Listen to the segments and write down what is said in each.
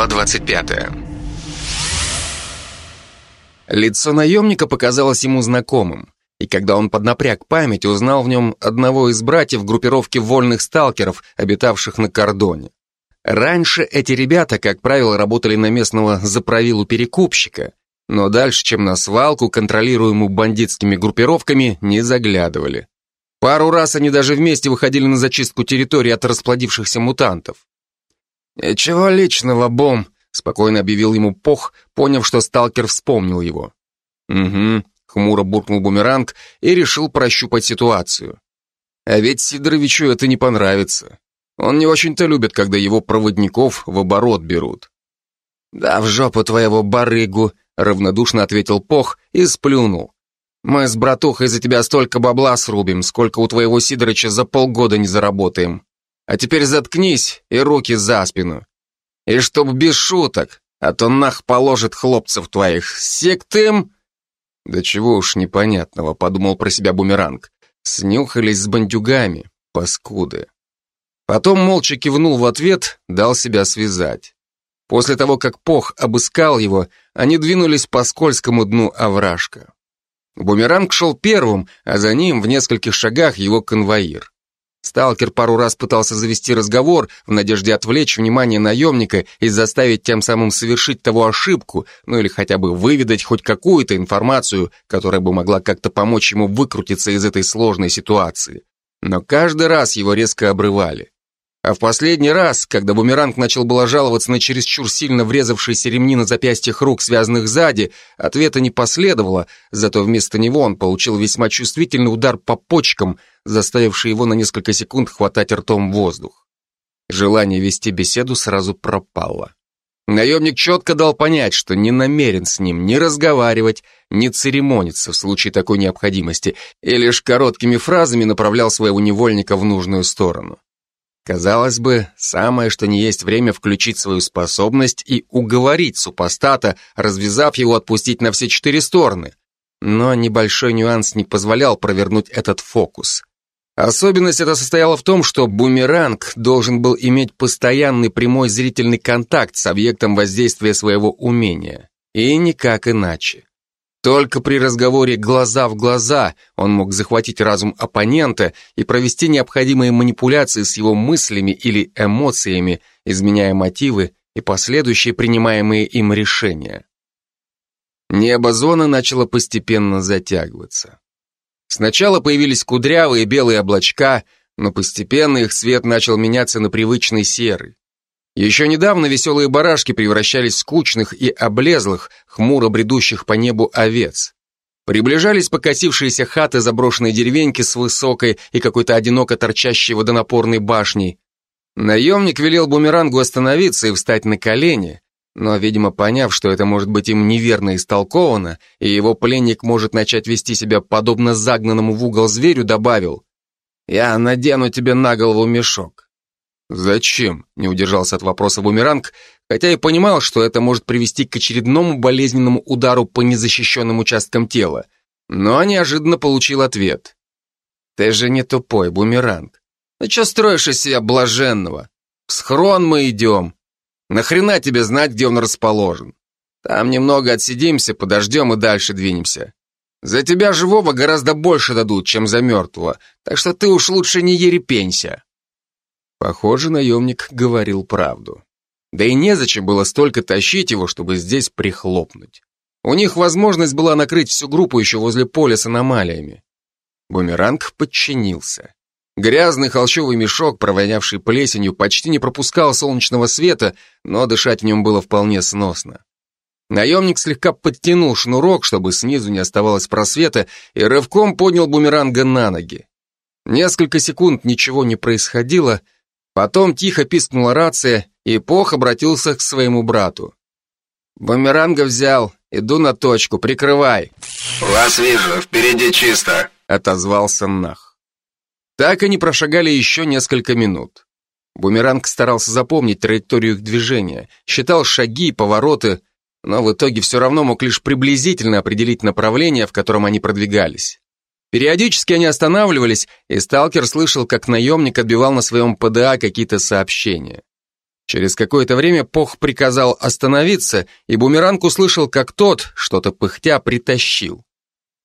Глава 25 Лицо наемника показалось ему знакомым, и когда он поднапряг память, узнал в нем одного из братьев группировки вольных сталкеров, обитавших на кордоне. Раньше эти ребята, как правило, работали на местного заправилу-перекупщика, но дальше, чем на свалку, контролируемую бандитскими группировками, не заглядывали. Пару раз они даже вместе выходили на зачистку территории от расплодившихся мутантов. «Чего личного, Бом?» — спокойно объявил ему Пох, поняв, что сталкер вспомнил его. «Угу», — хмуро буркнул бумеранг и решил прощупать ситуацию. А ведь Сидоровичу это не понравится. Он не очень-то любит, когда его проводников в оборот берут. «Да в жопу твоего барыгу», — равнодушно ответил Пох и сплюнул. Мы с братухой за тебя столько бабла срубим, сколько у твоего Сидорыча за полгода не заработаем. А теперь заткнись и руки за спину. И чтоб без шуток, а то нах положит хлопцев твоих. Сектым...» «Да чего уж непонятного», — подумал про себя бумеранг. Снюхались с бандюгами, паскуды. Потом молча кивнул в ответ, дал себя связать. После того, как Пох обыскал его, они двинулись по скользкому дну овражка. Бумеранг шел первым, а за ним в нескольких шагах его конвоир. Сталкер пару раз пытался завести разговор в надежде отвлечь внимание наемника и заставить тем самым совершить того ошибку, ну или хотя бы выведать хоть какую-то информацию, которая бы могла как-то помочь ему выкрутиться из этой сложной ситуации. Но каждый раз его резко обрывали. А в последний раз, когда бумеранг начал было жаловаться на чересчур сильно врезавшиеся ремни на запястьях рук, связанных сзади, ответа не последовало, зато вместо него он получил весьма чувствительный удар по почкам, заставивший его на несколько секунд хватать ртом воздух. Желание вести беседу сразу пропало. Наемник четко дал понять, что не намерен с ним ни разговаривать, ни церемониться в случае такой необходимости, и лишь короткими фразами направлял своего невольника в нужную сторону. Казалось бы, самое что не есть время включить свою способность и уговорить супостата, развязав его отпустить на все четыре стороны. Но небольшой нюанс не позволял провернуть этот фокус. Особенность эта состояла в том, что бумеранг должен был иметь постоянный прямой зрительный контакт с объектом воздействия своего умения. И никак иначе. Только при разговоре глаза в глаза он мог захватить разум оппонента и провести необходимые манипуляции с его мыслями или эмоциями, изменяя мотивы и последующие принимаемые им решения. Небо зоны начало постепенно затягиваться. Сначала появились кудрявые белые облачка, но постепенно их цвет начал меняться на привычный серый. Еще недавно веселые барашки превращались в скучных и облезлых, хмуро бредущих по небу овец. Приближались покосившиеся хаты заброшенной деревеньки с высокой и какой-то одиноко торчащей водонапорной башней. Наемник велел бумерангу остановиться и встать на колени, но, видимо, поняв, что это может быть им неверно истолковано, и его пленник может начать вести себя подобно загнанному в угол зверю, добавил «Я надену тебе на голову мешок». «Зачем?» – не удержался от вопроса бумеранг, хотя и понимал, что это может привести к очередному болезненному удару по незащищенным участкам тела, но неожиданно получил ответ. «Ты же не тупой, бумеранг. Ну что строишь из себя блаженного? В схрон мы идем. Нахрена тебе знать, где он расположен? Там немного отсидимся, подождем и дальше двинемся. За тебя живого гораздо больше дадут, чем за мертвого, так что ты уж лучше не ерепенься». Похоже, наемник говорил правду. Да и незачем было столько тащить его, чтобы здесь прихлопнуть. У них возможность была накрыть всю группу еще возле поля с аномалиями. Бумеранг подчинился. Грязный холщовый мешок, провонявший плесенью, почти не пропускал солнечного света, но дышать в нем было вполне сносно. Наемник слегка подтянул шнурок, чтобы снизу не оставалось просвета, и рывком поднял бумеранга на ноги. Несколько секунд ничего не происходило, Потом тихо пискнула рация, и Пох обратился к своему брату. «Бумеранга взял, иду на точку, прикрывай». «Вас вижу, впереди чисто», — отозвался Нах. Так они прошагали еще несколько минут. Бумеранг старался запомнить траекторию их движения, считал шаги и повороты, но в итоге все равно мог лишь приблизительно определить направление, в котором они продвигались. Периодически они останавливались, и сталкер слышал, как наемник отбивал на своем ПДА какие-то сообщения. Через какое-то время Пох приказал остановиться, и бумеранг услышал, как тот, что-то пыхтя, притащил.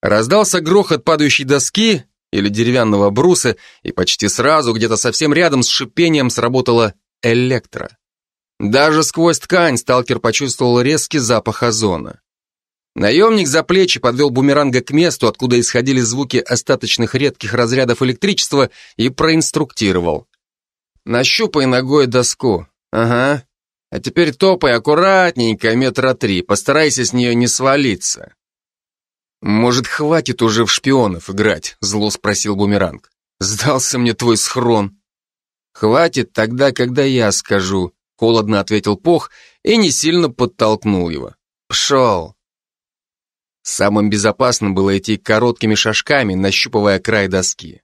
Раздался грохот падающей доски или деревянного бруса, и почти сразу, где-то совсем рядом с шипением, сработала электро. Даже сквозь ткань сталкер почувствовал резкий запах озона. Наемник за плечи подвел бумеранга к месту, откуда исходили звуки остаточных редких разрядов электричества, и проинструктировал. «Нащупай ногой доску. Ага. А теперь топай аккуратненько, метра три, постарайся с нее не свалиться. Может, хватит уже в шпионов играть, зло спросил Бумеранг. Сдался мне твой схрон. Хватит тогда, когда я скажу, холодно ответил Пох и не сильно подтолкнул его. Пшел. Самым безопасным было идти короткими шажками, нащупывая край доски.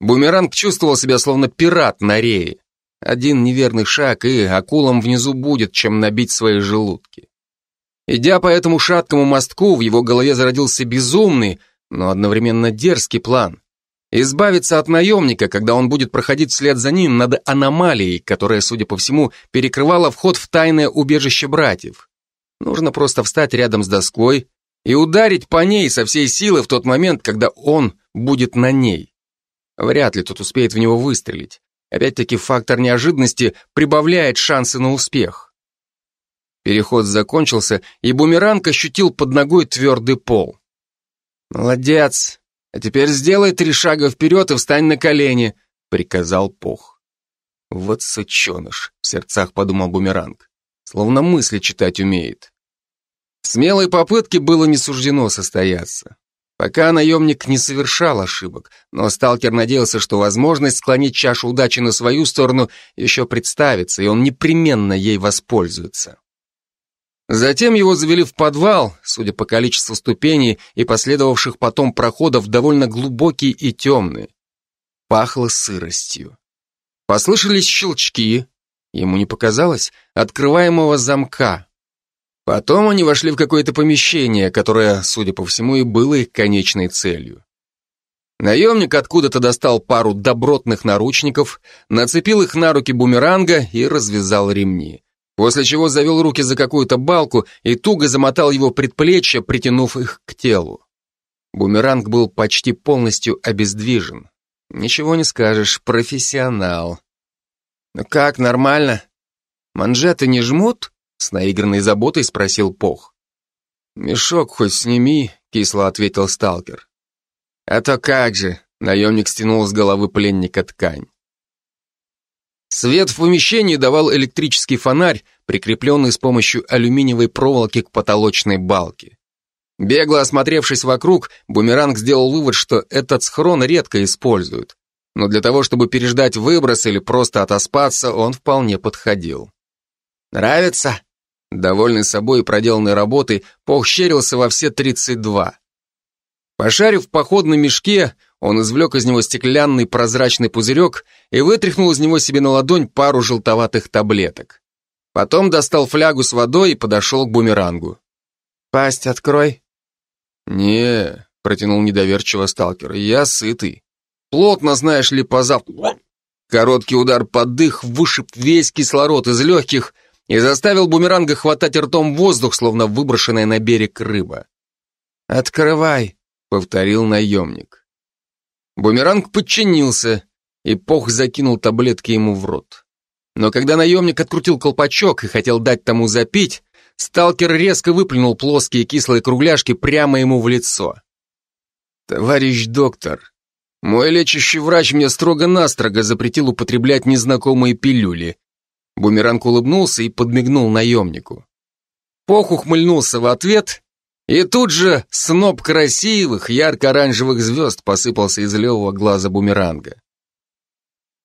Бумеранг чувствовал себя словно пират на рее. Один неверный шаг, и акулам внизу будет, чем набить свои желудки. Идя по этому шаткому мостку, в его голове зародился безумный, но одновременно дерзкий план. Избавиться от наемника, когда он будет проходить вслед за ним над аномалией, которая, судя по всему, перекрывала вход в тайное убежище братьев. Нужно просто встать рядом с доской и ударить по ней со всей силы в тот момент, когда он будет на ней. Вряд ли тот успеет в него выстрелить. Опять-таки фактор неожиданности прибавляет шансы на успех. Переход закончился, и бумеранг ощутил под ногой твердый пол. «Молодец! А теперь сделай три шага вперед и встань на колени», — приказал Пох. «Вот сученыш», — в сердцах подумал бумеранг. Словно мысли читать умеет. Смелой попытке было не суждено состояться. Пока наемник не совершал ошибок, но сталкер надеялся, что возможность склонить чашу удачи на свою сторону еще представится, и он непременно ей воспользуется. Затем его завели в подвал, судя по количеству ступеней и последовавших потом проходов, довольно глубокий и темный. Пахло сыростью. Послышались щелчки, ему не показалось, открываемого замка. Потом они вошли в какое-то помещение, которое, судя по всему, и было их конечной целью. Наемник откуда-то достал пару добротных наручников, нацепил их на руки бумеранга и развязал ремни. После чего завел руки за какую-то балку и туго замотал его предплечья, притянув их к телу. Бумеранг был почти полностью обездвижен. Ничего не скажешь, профессионал. «Ну как, нормально? Манжеты не жмут?» С наигранной заботой спросил Пох. «Мешок хоть сними», — кисло ответил сталкер. «А то как же», — наемник стянул с головы пленника ткань. Свет в помещении давал электрический фонарь, прикрепленный с помощью алюминиевой проволоки к потолочной балке. Бегло осмотревшись вокруг, Бумеранг сделал вывод, что этот схрон редко используют. Но для того, чтобы переждать выброс или просто отоспаться, он вполне подходил. «Нравится?» Довольный собой и проделанной работой, Пох щерился во все 32. Пошарив в походном мешке, он извлек из него стеклянный прозрачный пузырек и вытряхнул из него себе на ладонь пару желтоватых таблеток. Потом достал флягу с водой и подошел к бумерангу. «Пасть открой». «Не», — протянул недоверчиво сталкер, — «я сытый. Плотно, знаешь ли, позав...» Короткий удар под дых вышиб весь кислород из легких — и заставил бумеранга хватать ртом воздух, словно выброшенная на берег рыба. «Открывай», — повторил наемник. Бумеранг подчинился, и Пох закинул таблетки ему в рот. Но когда наемник открутил колпачок и хотел дать тому запить, сталкер резко выплюнул плоские кислые кругляшки прямо ему в лицо. «Товарищ доктор, мой лечащий врач мне строго-настрого запретил употреблять незнакомые пилюли», Бумеранг улыбнулся и подмигнул наемнику. Пох ухмыльнулся в ответ, и тут же сноп красивых, ярко-оранжевых звезд посыпался из левого глаза бумеранга.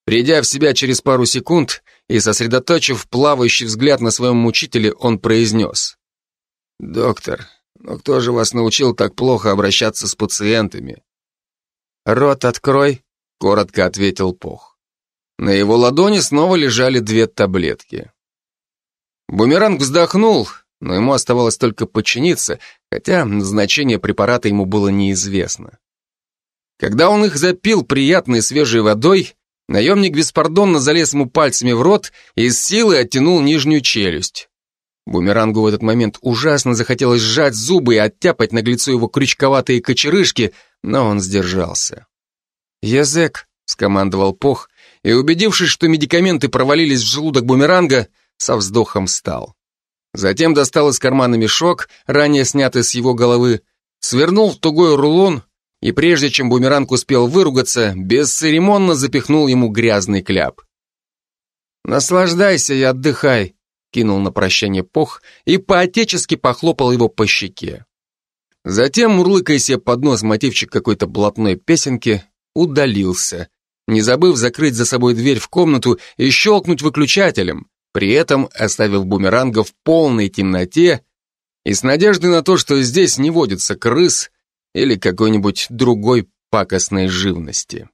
Придя в себя через пару секунд и сосредоточив плавающий взгляд на своем мучителе, он произнес. «Доктор, но кто же вас научил так плохо обращаться с пациентами?» «Рот открой», — коротко ответил Пох. На его ладони снова лежали две таблетки. Бумеранг вздохнул, но ему оставалось только подчиниться, хотя значение препарата ему было неизвестно. Когда он их запил приятной свежей водой, Наемник беспардонно залез ему пальцами в рот и с силой оттянул нижнюю челюсть. Бумерангу в этот момент ужасно захотелось сжать зубы и оттяпать наглецу его крючковатые кочерышки, но он сдержался. «Язык», — скомандовал Пох, и, убедившись, что медикаменты провалились в желудок бумеранга, со вздохом встал. Затем достал из кармана мешок, ранее снятый с его головы, свернул в тугой рулон и прежде чем бумеранг успел выругаться, бесцеремонно запихнул ему грязный кляп. «Наслаждайся и отдыхай», — кинул на прощание пох и поотечески похлопал его по щеке. Затем, мурлыкая себе под нос мотивчик какой-то блатной песенки, удалился, не забыв закрыть за собой дверь в комнату и щелкнуть выключателем, при этом оставив бумеранга в полной темноте и с надеждой на то, что здесь не водится крыс или какой-нибудь другой пакостной живности.